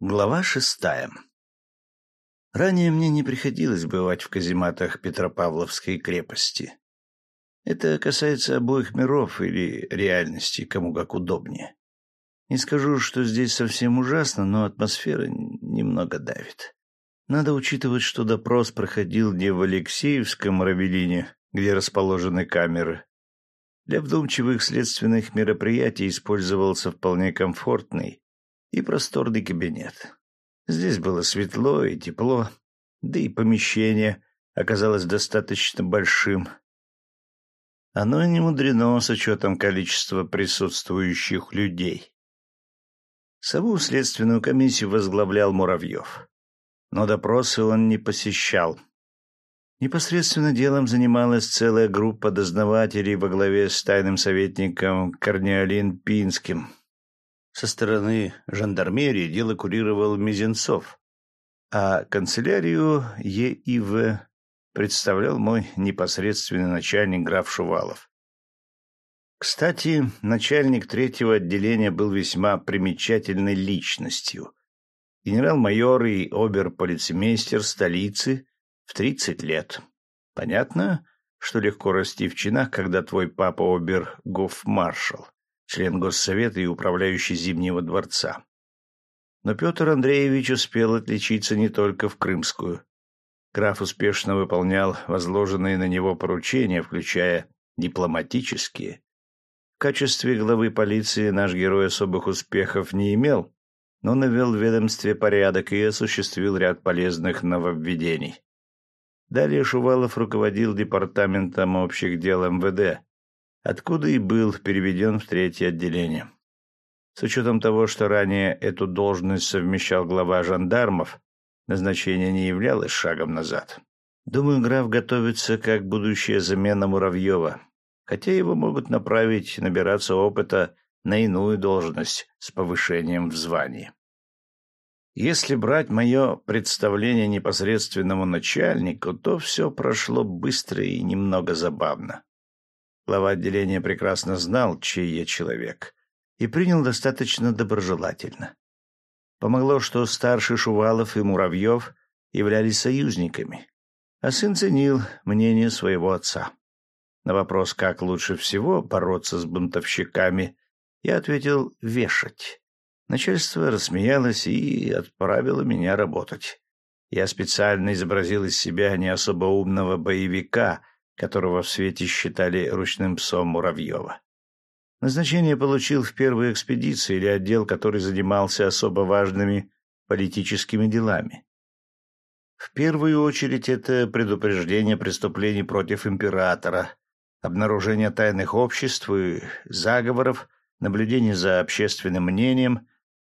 Глава шестая. Ранее мне не приходилось бывать в казематах Петропавловской крепости. Это касается обоих миров или реальности, кому как удобнее. Не скажу, что здесь совсем ужасно, но атмосфера немного давит. Надо учитывать, что допрос проходил не в Алексеевском Равелине, где расположены камеры. Для вдумчивых следственных мероприятий использовался вполне комфортный, и просторный кабинет. Здесь было светло и тепло, да и помещение оказалось достаточно большим. Оно не мудрено с учетом количества присутствующих людей. Саму следственную комиссию возглавлял Муравьев. Но допросы он не посещал. Непосредственно делом занималась целая группа дознавателей во главе с тайным советником Корнеолин Пинским, со стороны жандармерии дело курировал Мизинцов, а канцелярию ЕИВ представлял мой непосредственный начальник граф Шувалов. Кстати, начальник третьего отделения был весьма примечательной личностью. Генерал-майор и обер-полицмейстер столицы в 30 лет. Понятно, что легко расти в чинах, когда твой папа обер-гофмаршал член Госсовета и управляющий Зимнего дворца. Но Петр Андреевич успел отличиться не только в Крымскую. Граф успешно выполнял возложенные на него поручения, включая дипломатические. В качестве главы полиции наш герой особых успехов не имел, но навел в ведомстве порядок и осуществил ряд полезных нововведений. Далее Шувалов руководил департаментом общих дел МВД, откуда и был переведен в третье отделение. С учетом того, что ранее эту должность совмещал глава жандармов, назначение не являлось шагом назад. Думаю, граф готовится как будущая замена Муравьева, хотя его могут направить набираться опыта на иную должность с повышением в звании. Если брать мое представление непосредственному начальнику, то все прошло быстро и немного забавно. Глава отделения прекрасно знал, чей я человек, и принял достаточно доброжелательно. Помогло, что старший Шувалов и Муравьев являлись союзниками, а сын ценил мнение своего отца. На вопрос, как лучше всего бороться с бунтовщиками, я ответил «вешать». Начальство рассмеялось и отправило меня работать. Я специально изобразил из себя не особо умного боевика — которого в свете считали ручным псом Муравьева. Назначение получил в первой экспедиции или отдел, который занимался особо важными политическими делами. В первую очередь это предупреждение преступлений против императора, обнаружение тайных обществ и заговоров, наблюдение за общественным мнением,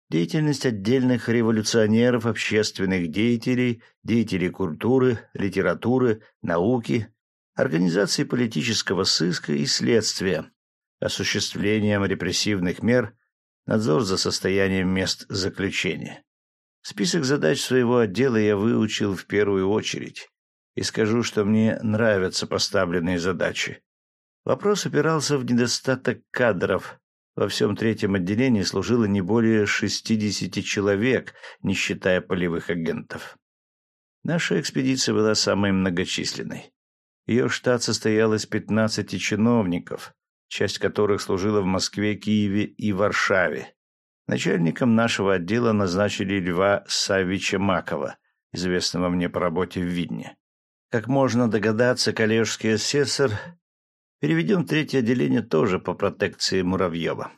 деятельность отдельных революционеров, общественных деятелей, деятелей культуры, литературы, науки, организацией политического сыска и следствия, осуществлением репрессивных мер, надзор за состоянием мест заключения. Список задач своего отдела я выучил в первую очередь и скажу, что мне нравятся поставленные задачи. Вопрос опирался в недостаток кадров. Во всем третьем отделении служило не более 60 человек, не считая полевых агентов. Наша экспедиция была самой многочисленной. Ее штат состоял из 15 чиновников, часть которых служила в Москве, Киеве и Варшаве. Начальником нашего отдела назначили Льва Савича Макова, известного мне по работе в Видне. Как можно догадаться, коллежский асессор переведен в третье отделение тоже по протекции Муравьева.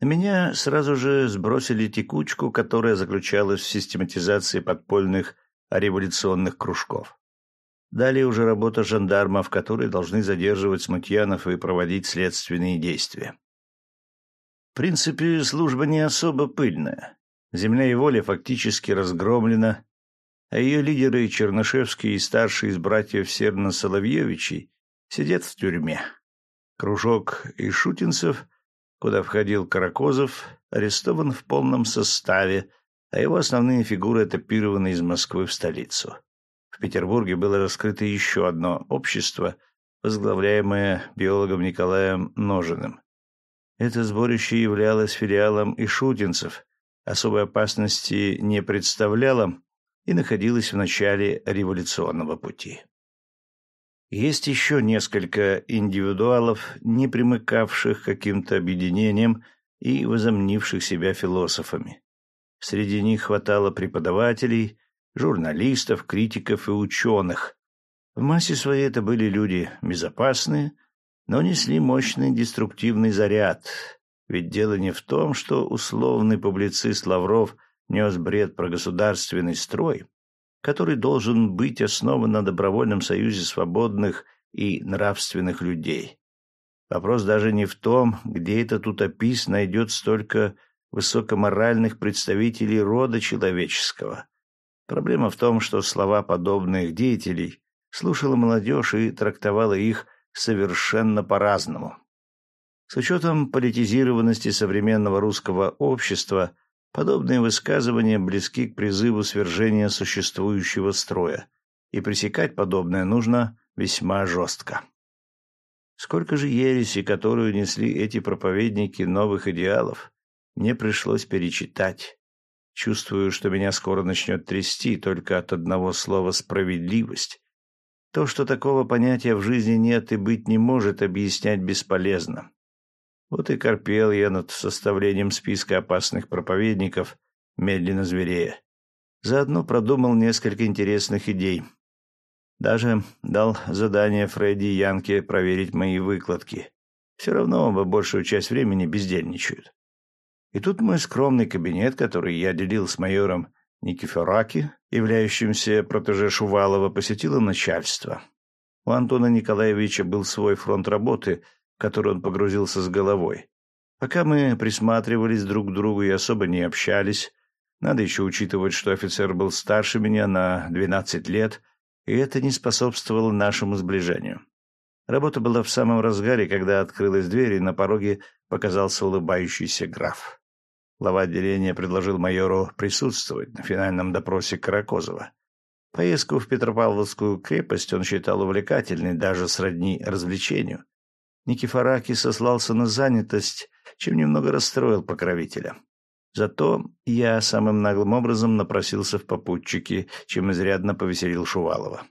На меня сразу же сбросили текучку, которая заключалась в систематизации подпольных революционных кружков. Далее уже работа жандармов, которые должны задерживать смутьянов и проводить следственные действия. В принципе, служба не особо пыльная. Земля и воля фактически разгромлена, а ее лидеры Чернышевский и старший из братьев Серна-Соловьевичей сидят в тюрьме. Кружок Ишутинцев, куда входил Каракозов, арестован в полном составе, а его основные фигуры этапированы из Москвы в столицу. В Петербурге было раскрыто еще одно общество, возглавляемое биологом Николаем Ножиным. Это сборище являлось филиалом ишутинцев, особой опасности не представляла и находилась в начале революционного пути. Есть еще несколько индивидуалов, не примыкавших к каким-то объединениям и возомнивших себя философами. Среди них хватало преподавателей, журналистов, критиков и ученых. В массе своей это были люди безопасные, но несли мощный деструктивный заряд. Ведь дело не в том, что условный публицист Лавров нес бред про государственный строй, который должен быть основан на добровольном союзе свободных и нравственных людей. Вопрос даже не в том, где этот утопист найдет столько высокоморальных представителей рода человеческого. Проблема в том, что слова подобных деятелей слушала молодежь и трактовала их совершенно по-разному. С учетом политизированности современного русского общества, подобные высказывания близки к призыву свержения существующего строя, и пресекать подобное нужно весьма жестко. Сколько же ереси, которую несли эти проповедники новых идеалов, мне пришлось перечитать. Чувствую, что меня скоро начнет трясти только от одного слова «справедливость», то, что такого понятия в жизни нет и быть не может, объяснять бесполезно. Вот и корпел я над составлением списка опасных проповедников, медленно зверея. Заодно продумал несколько интересных идей. Даже дал задание Фредди и Янке проверить мои выкладки. Все равно оба большую часть времени бездельничают. И тут мой скромный кабинет, который я делил с майором Никифораки, являющимся протеже Шувалова, посетило начальство. У Антона Николаевича был свой фронт работы, в который он погрузился с головой. Пока мы присматривались друг к другу и особо не общались, надо еще учитывать, что офицер был старше меня на 12 лет, и это не способствовало нашему сближению. Работа была в самом разгаре, когда открылась дверь, и на пороге показался улыбающийся граф. Глава отделения предложил майору присутствовать на финальном допросе Каракозова. Поездку в Петропавловскую крепость он считал увлекательной, даже сродни развлечению. Никифораки сослался на занятость, чем немного расстроил покровителя. Зато я самым наглым образом напросился в попутчики, чем изрядно повеселил Шувалова.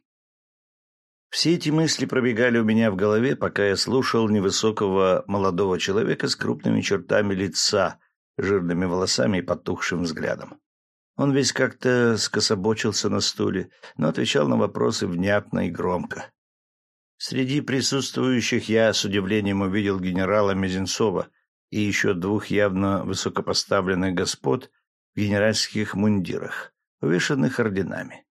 Все эти мысли пробегали у меня в голове, пока я слушал невысокого молодого человека с крупными чертами лица, жирными волосами и потухшим взглядом. Он весь как-то скособочился на стуле, но отвечал на вопросы внятно и громко. Среди присутствующих я с удивлением увидел генерала Мезенцова и еще двух явно высокопоставленных господ в генеральских мундирах, увешанных орденами.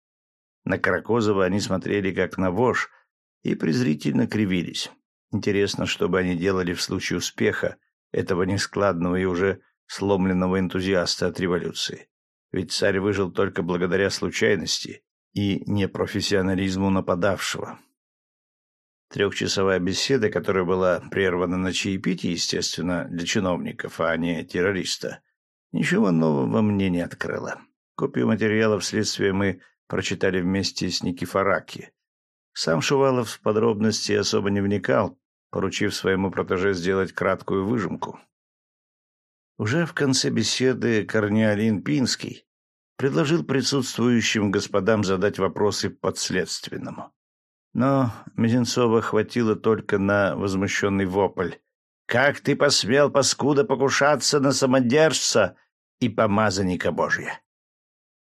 На Каракозова они смотрели как на вож и презрительно кривились. Интересно, что бы они делали в случае успеха этого нескладного и уже сломленного энтузиаста от революции. Ведь царь выжил только благодаря случайности и непрофессионализму нападавшего. Трехчасовая беседа, которая была прервана на чаепитии, естественно, для чиновников, а не террориста, ничего нового мне не открыла. Копию материалов следствия мы прочитали вместе с Никифораки. Сам Шувалов в подробности особо не вникал, поручив своему протеже сделать краткую выжимку. Уже в конце беседы Корнеолин Пинский предложил присутствующим господам задать вопросы подследственному. Но Мизинцова хватило только на возмущенный вопль. «Как ты посмел, паскуда, покушаться на самодержца и помазанника Божья?»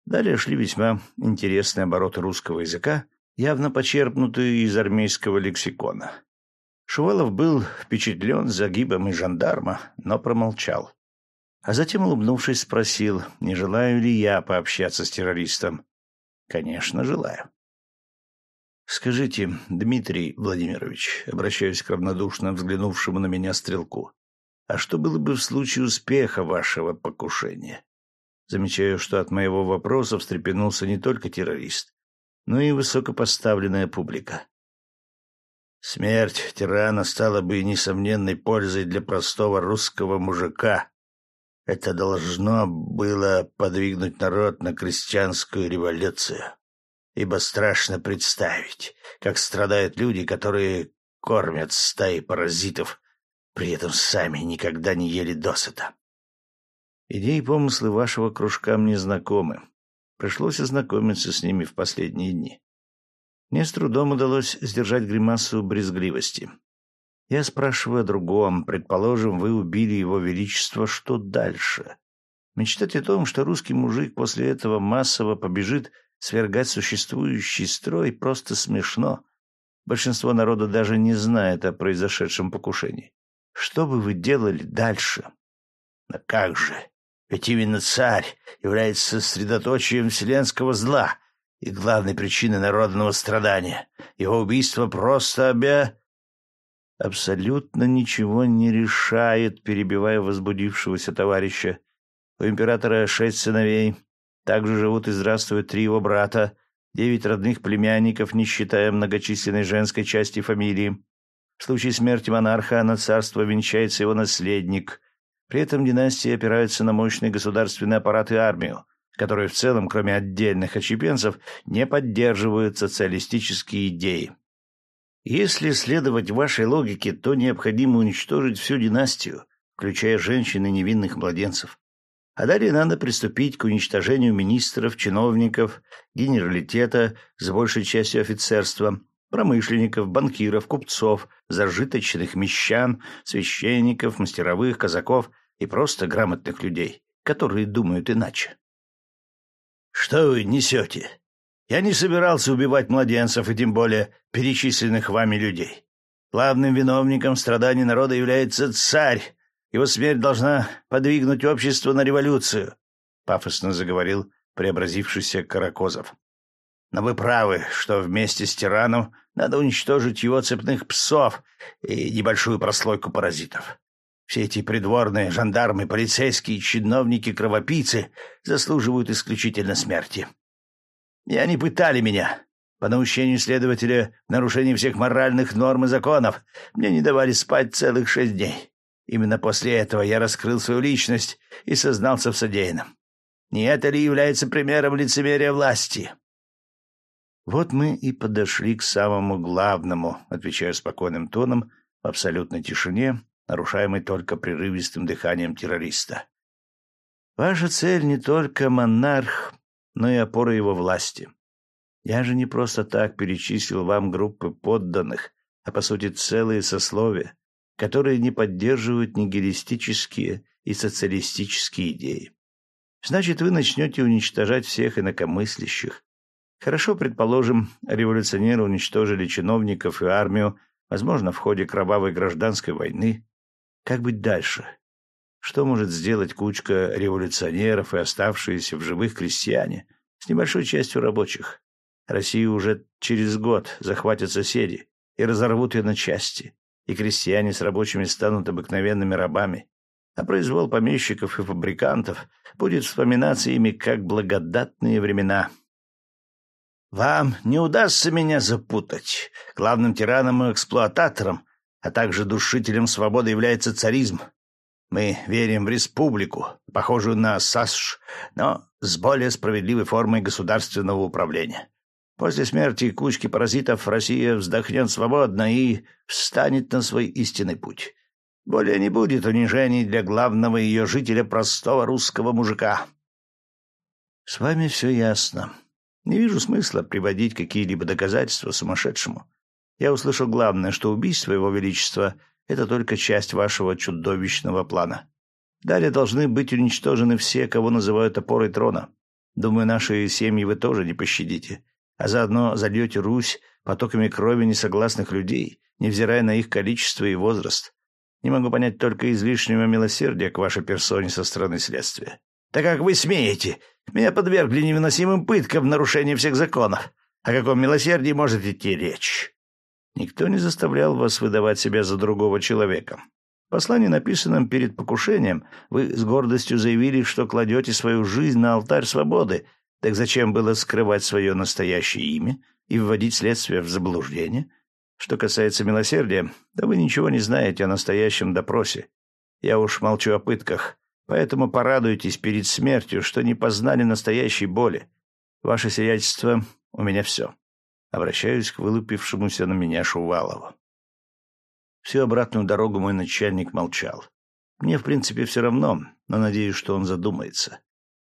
Далее шли весьма интересные обороты русского языка, явно почерпнутые из армейского лексикона. Шувалов был впечатлен загибом и жандарма, но промолчал. А затем, улыбнувшись, спросил, не желаю ли я пообщаться с террористом. «Конечно, желаю». «Скажите, Дмитрий Владимирович, обращаюсь к равнодушно взглянувшему на меня стрелку, а что было бы в случае успеха вашего покушения?» Замечаю, что от моего вопроса встрепенулся не только террорист, но и высокопоставленная публика. Смерть тирана стала бы несомненной пользой для простого русского мужика, это должно было подвигнуть народ на крестьянскую революцию. Ибо страшно представить, как страдают люди, которые кормят стаи паразитов, при этом сами никогда не ели досыта. Идеи и помыслы вашего кружка мне знакомы. Пришлось ознакомиться с ними в последние дни. Мне с трудом удалось сдержать гримасу брезгливости. Я спрашиваю о другом. Предположим, вы убили его величество. Что дальше? Мечтать о том, что русский мужик после этого массово побежит свергать существующий строй, просто смешно. Большинство народа даже не знает о произошедшем покушении. Что бы вы делали дальше? Но как же? Ведь именно царь является средоточием вселенского зла и главной причиной народного страдания. Его убийство просто обя... Абсолютно ничего не решает, перебивая возбудившегося товарища. У императора шесть сыновей. Также живут и здравствуют три его брата, девять родных племянников, не считая многочисленной женской части фамилии. В случае смерти монарха на царство венчается его наследник — при этом династии опираются на мощный государственный аппарат и армию, которые в целом, кроме отдельных отщепенцев, не поддерживают социалистические идеи. Если следовать вашей логике, то необходимо уничтожить всю династию, включая женщин и невинных младенцев. А далее надо приступить к уничтожению министров, чиновников, генералитета с большей частью офицерства, промышленников, банкиров, купцов, зажиточных мещан, священников, мастеровых, казаков и просто грамотных людей, которые думают иначе. «Что вы несете? Я не собирался убивать младенцев и тем более перечисленных вами людей. Главным виновником страданий народа является царь. Его смерть должна подвигнуть общество на революцию», — пафосно заговорил преобразившийся Каракозов. Но вы правы, что вместе с тираном надо уничтожить его цепных псов и небольшую прослойку паразитов. Все эти придворные, жандармы, полицейские, чиновники-кровопийцы заслуживают исключительно смерти. И они пытали меня. По наущению следователя в нарушении всех моральных норм и законов мне не давали спать целых шесть дней. Именно после этого я раскрыл свою личность и сознался в содеянном. Не это ли является примером лицемерия власти? Вот мы и подошли к самому главному, отвечая спокойным тоном, в абсолютной тишине, нарушаемой только прерывистым дыханием террориста. Ваша цель не только монарх, но и опора его власти. Я же не просто так перечислил вам группы подданных, а по сути целые сословия, которые не поддерживают нигилистические и социалистические идеи. Значит, вы начнете уничтожать всех инакомыслящих, Хорошо, предположим, революционеры уничтожили чиновников и армию, возможно, в ходе кровавой гражданской войны. Как быть дальше? Что может сделать кучка революционеров и оставшиеся в живых крестьяне с небольшой частью рабочих? Россию уже через год захватят соседи и разорвут ее на части, и крестьяне с рабочими станут обыкновенными рабами, а произвол помещиков и фабрикантов будет вспоминаться ими как благодатные времена — вам не удастся меня запутать. Главным тираном и эксплуататором, а также душителем свободы является царизм. Мы верим в республику, похожую на САСШ, но с более справедливой формой государственного управления. После смерти кучки паразитов Россия вздохнет свободно и встанет на свой истинный путь. Более не будет унижений для главного ее жителя, простого русского мужика. — С вами все ясно. Не вижу смысла приводить какие-либо доказательства сумасшедшему. Я услышал главное, что убийство Его Величества — это только часть вашего чудовищного плана. Далее должны быть уничтожены все, кого называют опорой трона. Думаю, наши семьи вы тоже не пощадите. А заодно зальете Русь потоками крови несогласных людей, невзирая на их количество и возраст. Не могу понять только излишнего милосердия к вашей персоне со стороны следствия. «Да как вы смеете? Меня подвергли невыносимым пыткам в нарушении всех законов. О каком милосердии может идти речь?» «Никто не заставлял вас выдавать себя за другого человека. В послании, написанном перед покушением, вы с гордостью заявили, что кладете свою жизнь на алтарь свободы. Так зачем было скрывать свое настоящее имя и вводить следствие в заблуждение? Что касается милосердия, то вы ничего не знаете о настоящем допросе. Я уж молчу о пытках». Поэтому порадуйтесь перед смертью, что не познали настоящей боли. Ваше сиятельство, у меня все. Обращаюсь к вылупившемуся на меня Шувалову. Всю обратную дорогу мой начальник молчал. Мне, в принципе, все равно, но надеюсь, что он задумается.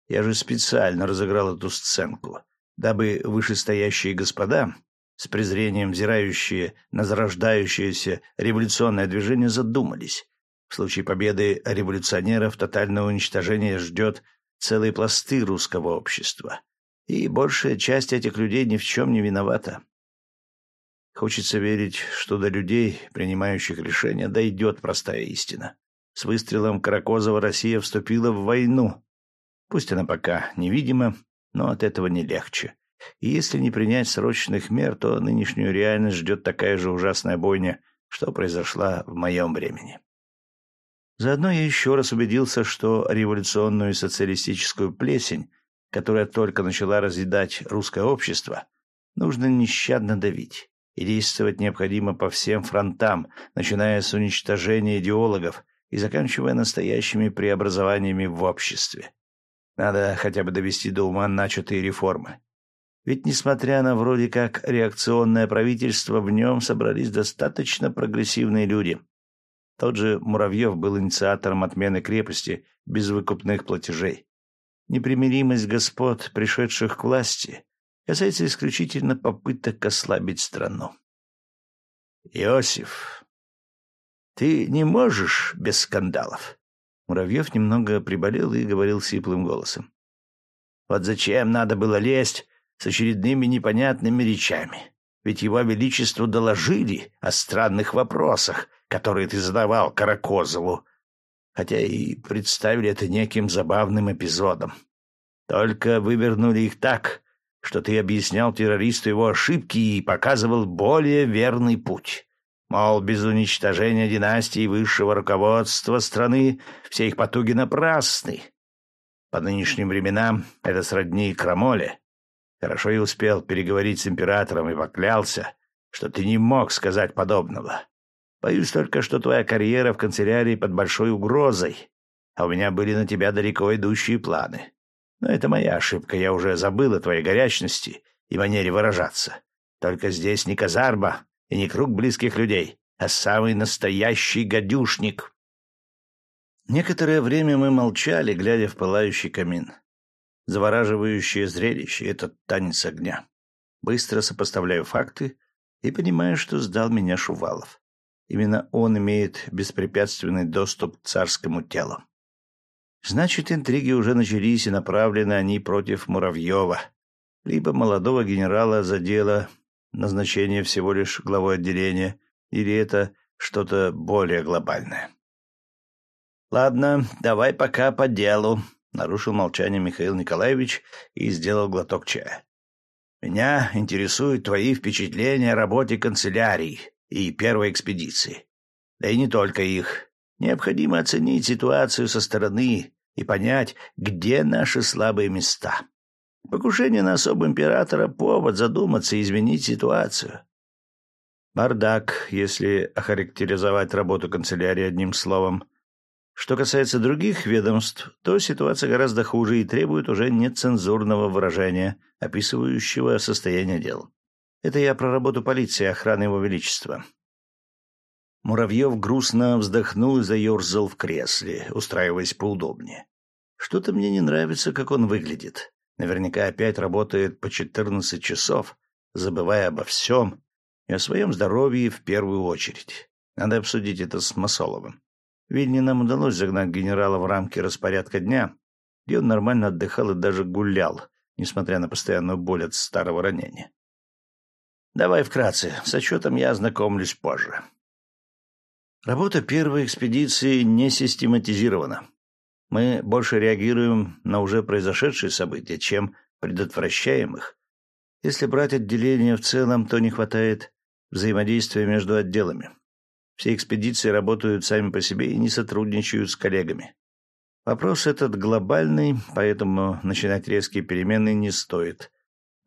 Я же специально разыграл эту сценку, дабы вышестоящие господа, с презрением взирающие на зарождающееся революционное движение, задумались. В случае победы революционеров тотальное уничтожение ждет целые пласты русского общества. И большая часть этих людей ни в чем не виновата. Хочется верить, что до людей, принимающих решения, дойдет простая истина. С выстрелом Каракозова Россия вступила в войну. Пусть она пока невидима, но от этого не легче. И если не принять срочных мер, то нынешнюю реальность ждет такая же ужасная бойня, что произошла в моем времени. Заодно я еще раз убедился, что революционную социалистическую плесень, которая только начала разъедать русское общество, нужно нещадно давить. И действовать необходимо по всем фронтам, начиная с уничтожения идеологов и заканчивая настоящими преобразованиями в обществе. Надо хотя бы довести до ума начатые реформы. Ведь, несмотря на вроде как реакционное правительство, в нем собрались достаточно прогрессивные люди. Тот же Муравьев был инициатором отмены крепости без выкупных платежей. Непримиримость господ, пришедших к власти, касается исключительно попыток ослабить страну. Иосиф, ты не можешь без скандалов. Муравьев немного приболел и говорил сиплым голосом. Вот зачем надо было лезть с очередными непонятными речами? Ведь его величеству доложили о странных вопросах, которые ты задавал Каракозову, хотя и представили это неким забавным эпизодом. Только вывернули их так, что ты объяснял террористу его ошибки и показывал более верный путь. Мол, без уничтожения династии высшего руководства страны все их потуги напрасны. По нынешним временам это сродни крамоле. Хорошо и успел переговорить с императором и поклялся, что ты не мог сказать подобного. Боюсь только, что твоя карьера в канцелярии под большой угрозой, а у меня были на тебя далеко идущие планы. Но это моя ошибка, я уже забыл о твоей горячности и манере выражаться. Только здесь не казарма и не круг близких людей, а самый настоящий гадюшник. Некоторое время мы молчали, глядя в пылающий камин. Завораживающее зрелище — этот танец огня. Быстро сопоставляю факты и понимаю, что сдал меня Шувалов. Именно он имеет беспрепятственный доступ к царскому телу. Значит, интриги уже начались, и направлены они против Муравьева, либо молодого генерала за дело назначения всего лишь главой отделения, или это что-то более глобальное. «Ладно, давай пока по делу», — нарушил молчание Михаил Николаевич и сделал глоток чая. «Меня интересуют твои впечатления о работе канцелярии и первой экспедиции. Да и не только их. Необходимо оценить ситуацию со стороны и понять, где наши слабые места. Покушение на особого императора — повод задуматься и изменить ситуацию. Бардак, если охарактеризовать работу канцелярии одним словом. Что касается других ведомств, то ситуация гораздо хуже и требует уже нецензурного выражения, описывающего состояние дел. Это я про работу полиции охраны Его Величества. Муравьев грустно вздохнул и заерзал в кресле, устраиваясь поудобнее. Что-то мне не нравится, как он выглядит. Наверняка опять работает по четырнадцать часов, забывая обо всем и о своем здоровье в первую очередь. Надо обсудить это с Масоловым. Видно, нам удалось загнать генерала в рамки распорядка дня, где он нормально отдыхал и даже гулял, несмотря на постоянную боль от старого ранения. Давай вкратце, с отчетом я ознакомлюсь позже. Работа первой экспедиции не систематизирована. Мы больше реагируем на уже произошедшие события, чем предотвращаем их. Если брать отделение в целом, то не хватает взаимодействия между отделами. Все экспедиции работают сами по себе и не сотрудничают с коллегами. Вопрос этот глобальный, поэтому начинать резкие перемены не стоит.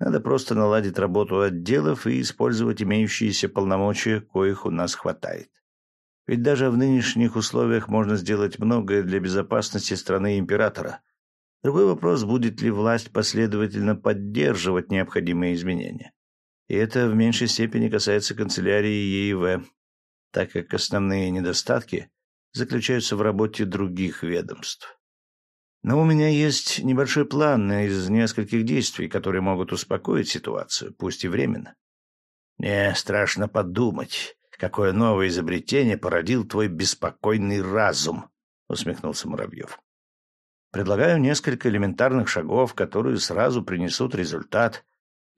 Надо просто наладить работу отделов и использовать имеющиеся полномочия, коих у нас хватает. Ведь даже в нынешних условиях можно сделать многое для безопасности страны императора. Другой вопрос, будет ли власть последовательно поддерживать необходимые изменения. И это в меньшей степени касается канцелярии ЕИВ, так как основные недостатки заключаются в работе других ведомств. Но у меня есть небольшой план из нескольких действий, которые могут успокоить ситуацию, пусть и временно. Мне страшно подумать, какое новое изобретение породил твой беспокойный разум, усмехнулся Муравьев. Предлагаю несколько элементарных шагов, которые сразу принесут результат.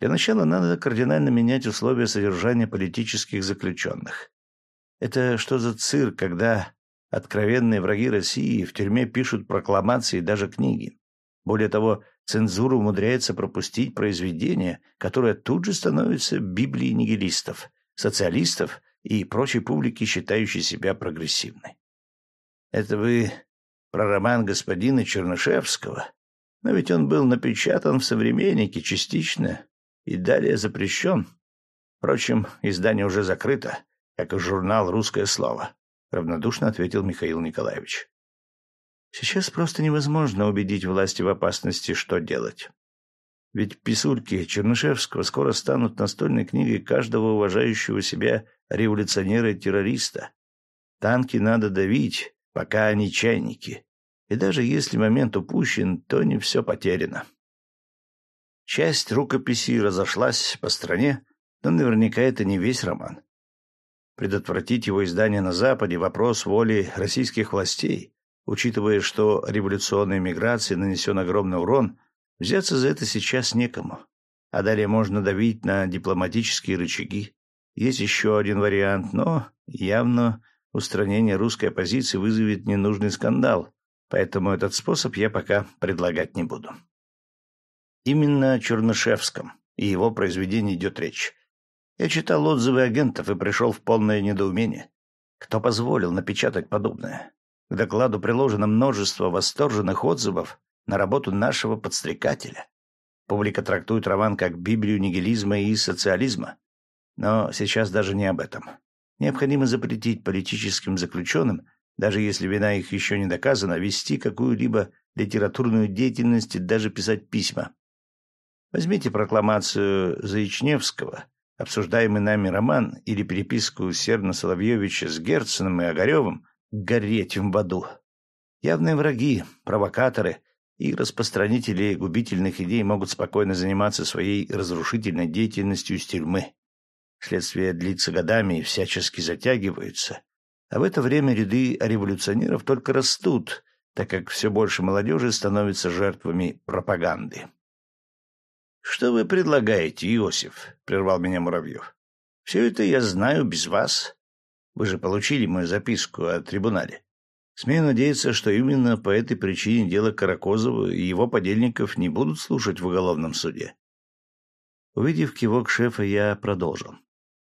Для начала надо кардинально менять условия содержания политических заключенных. Это что за цирк, когда откровенные враги России в тюрьме пишут прокламации и даже книги? Более того, цензура умудряется пропустить произведения, которые тут же становятся Библией нигилистов, социалистов и прочей публики, считающей себя прогрессивной. Это вы про роман господина Чернышевского? Но ведь он был напечатан в «Современнике» частично и далее запрещен. Впрочем, издание уже закрыто, как и журнал «Русское слово», — равнодушно ответил Михаил Николаевич. Сейчас просто невозможно убедить власти в опасности, что делать. Ведь писульки Чернышевского скоро станут настольной книгой каждого уважающего себя революционера и террориста. Танки надо давить, пока они чайники. И даже если момент упущен, то не все потеряно. Часть рукописей разошлась по стране, но наверняка это не весь роман. Предотвратить его издание на Западе – вопрос воли российских властей. Учитывая, что революционной миграции нанесен огромный урон, взяться за это сейчас некому. А далее можно давить на дипломатические рычаги. Есть еще один вариант, но явно устранение русской оппозиции вызовет ненужный скандал, поэтому этот способ я пока предлагать не буду. Именно о Чернышевском и его произведении идет речь. Я читал отзывы агентов и пришел в полное недоумение. Кто позволил напечатать подобное? К докладу приложено множество восторженных отзывов на работу нашего подстрекателя. Публика трактует роман как Библию нигилизма и социализма. Но сейчас даже не об этом. Необходимо запретить политическим заключенным, даже если вина их еще не доказана, вести какую-либо литературную деятельность и даже писать письма. Возьмите прокламацию Заичневского, обсуждаемый нами роман или переписку Серна Соловьевича с Герценом и Огаревым гореть в аду. Явные враги, провокаторы и распространители губительных идей могут спокойно заниматься своей разрушительной деятельностью из тюрьмы. Следствие длится годами и всячески затягивается. А в это время ряды революционеров только растут, так как все больше молодежи становится жертвами пропаганды. — Что вы предлагаете, Иосиф? — прервал меня Муравьев. — Все это я знаю без вас. Вы же получили мою записку о трибунале. Смею надеяться, что именно по этой причине дело Каракозова и его подельников не будут слушать в уголовном суде. Увидев кивок шефа, я продолжил.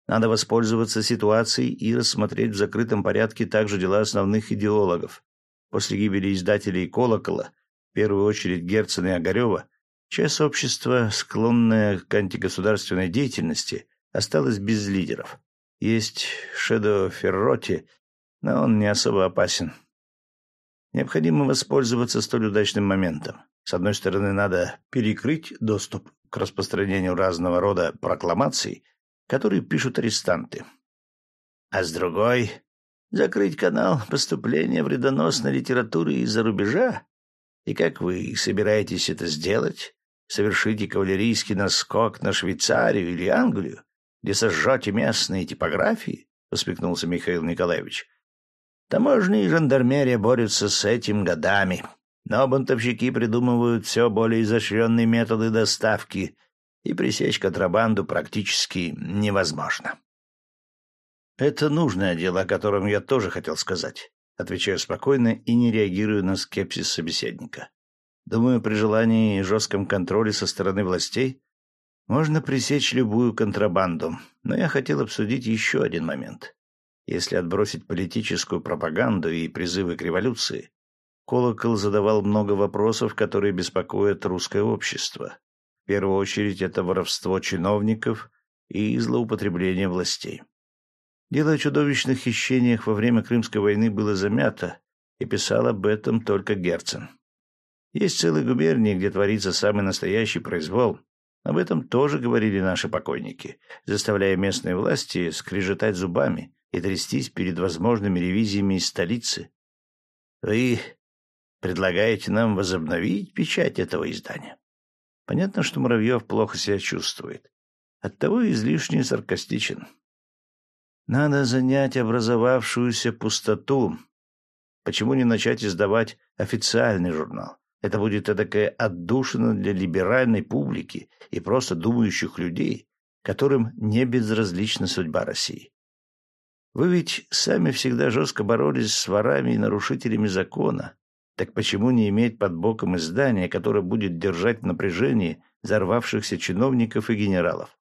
Надо воспользоваться ситуацией и рассмотреть в закрытом порядке также дела основных идеологов. После гибели издателей «Колокола», в первую очередь Герцена и Огарева, часть общества, склонная к антигосударственной деятельности, осталась без лидеров. Есть Шедо Ферроти, но он не особо опасен. Необходимо воспользоваться столь удачным моментом. С одной стороны, надо перекрыть доступ к распространению разного рода прокламаций, которые пишут арестанты. А с другой — закрыть канал поступления вредоносной литературы из-за рубежа. И как вы собираетесь это сделать? Совершите кавалерийский наскок на Швейцарию или Англию? где сожжете местные типографии? — усмехнулся Михаил Николаевич. — Таможня и жандармерия борются с этим годами, но бунтовщики придумывают все более изощренные методы доставки, и пресечь контрабанду практически невозможно. — Это нужное дело, о котором я тоже хотел сказать, — отвечаю спокойно и не реагирую на скепсис собеседника. Думаю, при желании и жестком контроле со стороны властей можно пресечь любую контрабанду, но я хотел обсудить еще один момент. Если отбросить политическую пропаганду и призывы к революции, Колокол задавал много вопросов, которые беспокоят русское общество. В первую очередь это воровство чиновников и злоупотребление властей. Дело о чудовищных хищениях во время Крымской войны было замято, и писал об этом только Герцен. Есть целые губернии, где творится самый настоящий произвол, об этом тоже говорили наши покойники, заставляя местные власти скрежетать зубами и трястись перед возможными ревизиями из столицы. Вы предлагаете нам возобновить печать этого издания? Понятно, что Муравьев плохо себя чувствует. Оттого излишне саркастичен. Надо занять образовавшуюся пустоту. Почему не начать издавать официальный журнал? Это будет такая отдушина для либеральной публики и просто думающих людей, которым не безразлична судьба России. Вы ведь сами всегда жестко боролись с ворами и нарушителями закона. Так почему не иметь под боком издания, которое будет держать в напряжении взорвавшихся чиновников и генералов?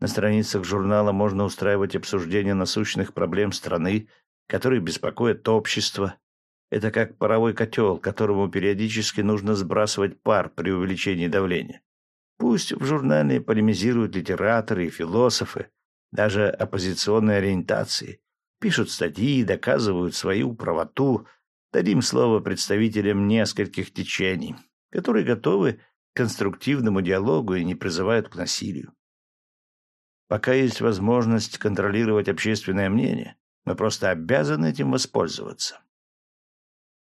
На страницах журнала можно устраивать обсуждение насущных проблем страны, которые беспокоят общество. Это как паровой котел, которому периодически нужно сбрасывать пар при увеличении давления. Пусть в журнале полемизируют литераторы и философы, даже оппозиционной ориентации, пишут статьи, доказывают свою правоту, дадим слово представителям нескольких течений, которые готовы к конструктивному диалогу и не призывают к насилию. Пока есть возможность контролировать общественное мнение, мы просто обязаны этим воспользоваться.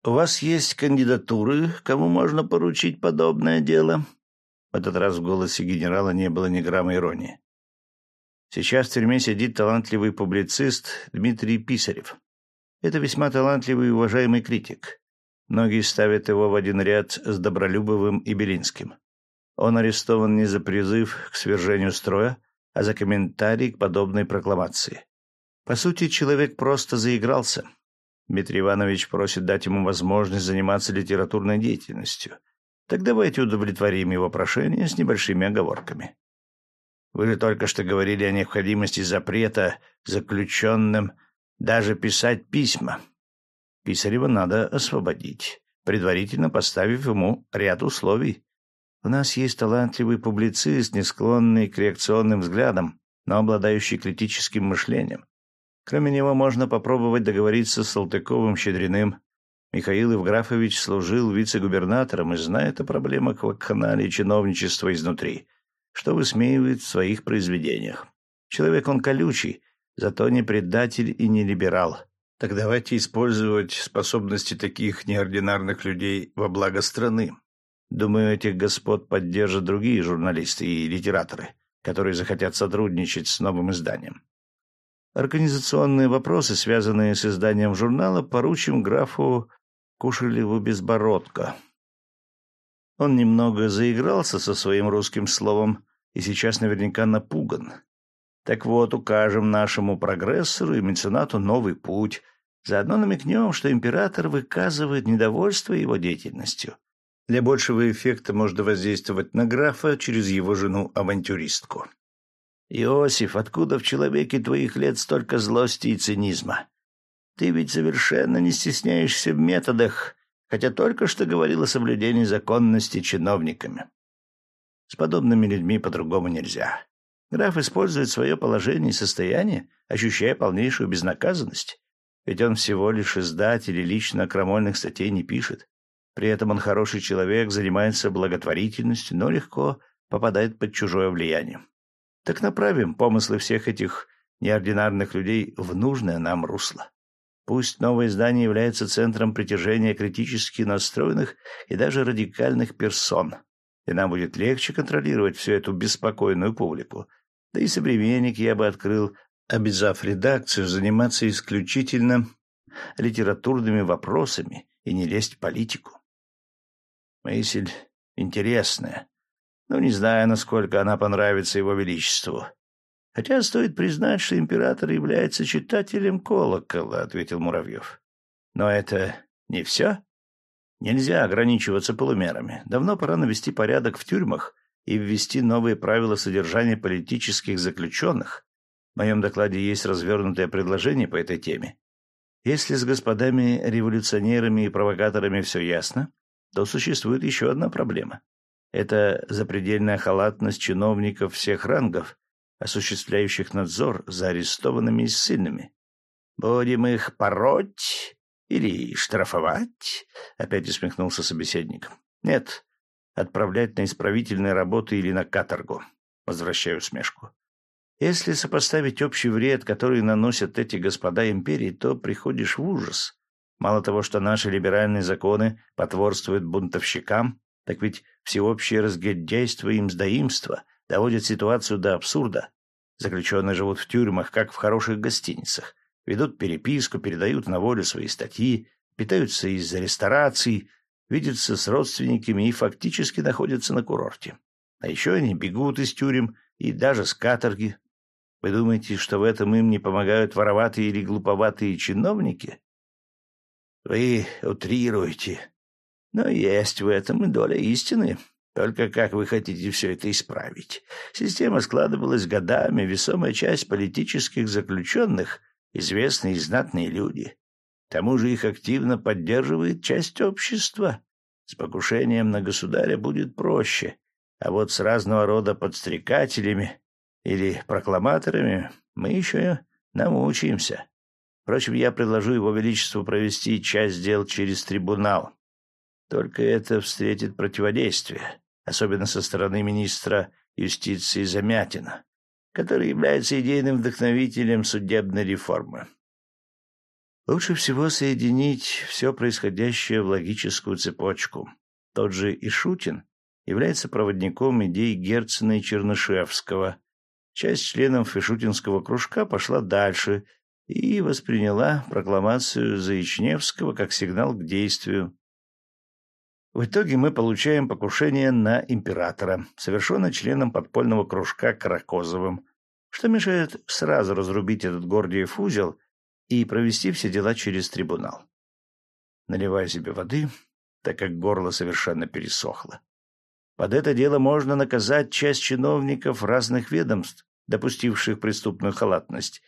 У вас есть кандидатуры, кому можно поручить подобное дело? В этот раз в голосе генерала не было ни грамма иронии. Сейчас в тюрьме сидит талантливый публицист Дмитрий Писарев. Это весьма талантливый и уважаемый критик. Многие ставят его в один ряд с Добролюбовым и Белинским. Он арестован не за призыв к свержению строя, а за комментарий к подобной прокламации. По сути, человек просто заигрался. Дмитрий Иванович просит дать ему возможность заниматься литературной деятельностью. Так давайте удовлетворим его прошение с небольшими оговорками. Вы же только что говорили о необходимости запрета заключенным даже писать письма. Писарева надо освободить, предварительно поставив ему ряд условий. У нас есть талантливый публицист, не склонный к реакционным взглядам, но обладающий критическим мышлением. Кроме него можно попробовать договориться с Салтыковым-Щедриным. Михаил Евграфович служил вице-губернатором и знает о проблемах вакханалии чиновничества изнутри — что высмеивает в своих произведениях. Человек он колючий, зато не предатель и не либерал. Так давайте использовать способности таких неординарных людей во благо страны. Думаю, этих господ поддержат другие журналисты и литераторы, которые захотят сотрудничать с новым изданием. Организационные вопросы, связанные с изданием журнала, поручим графу Кушелеву Безбородко. Он немного заигрался со своим русским словом и сейчас наверняка напуган. Так вот, укажем нашему прогрессору и меценату новый путь. Заодно намекнем, что император выказывает недовольство его деятельностью. Для большего эффекта можно воздействовать на графа через его жену-авантюристку. «Иосиф, откуда в человеке твоих лет столько злости и цинизма? Ты ведь совершенно не стесняешься в методах, хотя только что говорил о соблюдении законности чиновниками. С подобными людьми по-другому нельзя. Граф использует свое положение и состояние, ощущая полнейшую безнаказанность. Ведь он всего лишь издатель и лично крамольных статей не пишет. При этом он хороший человек, занимается благотворительностью, но легко попадает под чужое влияние. Так направим помыслы всех этих неординарных людей в нужное нам русло. Пусть новое издание является центром притяжения критически настроенных и даже радикальных персон, и нам будет легче контролировать всю эту беспокойную публику. Да и современник я бы открыл, обязав редакцию заниматься исключительно литературными вопросами и не лезть в политику. Мысль интересная, но не знаю, насколько она понравится его величеству. Хотя стоит признать, что император является читателем колокола, — ответил Муравьев. Но это не все. Нельзя ограничиваться полумерами. Давно пора навести порядок в тюрьмах и ввести новые правила содержания политических заключенных. В моем докладе есть развернутое предложение по этой теме. Если с господами революционерами и провокаторами все ясно, то существует еще одна проблема. Это запредельная халатность чиновников всех рангов, осуществляющих надзор за арестованными и ссыльными. «Будем их пороть или штрафовать?» — опять усмехнулся собеседник. «Нет, отправлять на исправительные работы или на каторгу». Возвращаю усмешку. Если сопоставить общий вред, который наносят эти господа империи, то приходишь в ужас. Мало того, что наши либеральные законы потворствуют бунтовщикам, так ведь всеобщее разгильдяйство и мздоимство доводят ситуацию до абсурда. Заключенные живут в тюрьмах, как в хороших гостиницах, ведут переписку, передают на волю свои статьи, питаются из-за рестораций, видятся с родственниками и фактически находятся на курорте. А еще они бегут из тюрем и даже с каторги. Вы думаете, что в этом им не помогают вороватые или глуповатые чиновники? Вы утрируете. Но есть в этом и доля истины. Только как вы хотите все это исправить? Система складывалась годами, весомая часть политических заключенных — известные и знатные люди. К тому же их активно поддерживает часть общества. С покушением на государя будет проще, а вот с разного рода подстрекателями или прокламаторами мы еще намучаемся. Впрочем, я предложу его величеству провести часть дел через трибунал. Только это встретит противодействие, особенно со стороны министра юстиции Замятина, который является идейным вдохновителем судебной реформы. Лучше всего соединить все происходящее в логическую цепочку. Тот же Ишутин является проводником идей Герцена и Чернышевского. Часть членов Ишутинского кружка пошла дальше — и восприняла прокламацию Заичневского как сигнал к действию. В итоге мы получаем покушение на императора, совершенное членом подпольного кружка Каракозовым, что мешает сразу разрубить этот Гордиев узел и провести все дела через трибунал. Наливая себе воды, так как горло совершенно пересохло. Под это дело можно наказать часть чиновников разных ведомств, допустивших преступную халатность,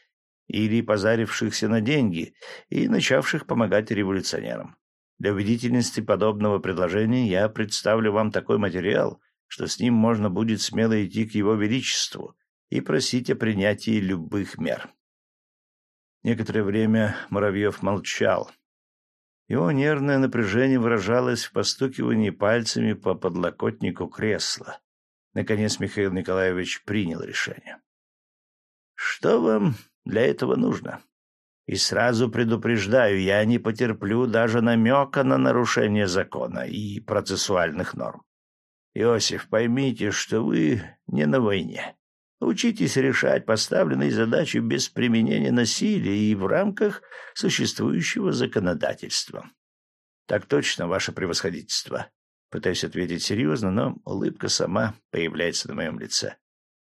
или позарившихся на деньги и начавших помогать революционерам. Для убедительности подобного предложения я представлю вам такой материал, что с ним можно будет смело идти к его величеству и просить о принятии любых мер. Некоторое время Муравьев молчал. Его нервное напряжение выражалось в постукивании пальцами по подлокотнику кресла. Наконец Михаил Николаевич принял решение. — Что вам для этого нужно. И сразу предупреждаю, я не потерплю даже намека на нарушение закона и процессуальных норм. Иосиф, поймите, что вы не на войне. Учитесь решать поставленные задачи без применения насилия и в рамках существующего законодательства. Так точно, ваше превосходительство. Пытаюсь ответить серьезно, но улыбка сама появляется на моем лице.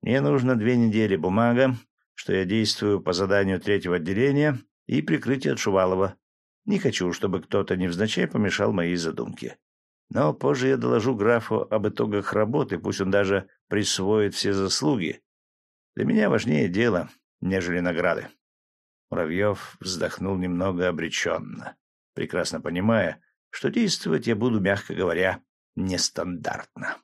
Мне нужно две недели бумага, что я действую по заданию третьего отделения и прикрытие от Шувалова. Не хочу, чтобы кто-то невзначай помешал моей задумке. Но позже я доложу графу об итогах работы, пусть он даже присвоит все заслуги. Для меня важнее дело, нежели награды. Муравьев вздохнул немного обреченно, прекрасно понимая, что действовать я буду, мягко говоря, нестандартно.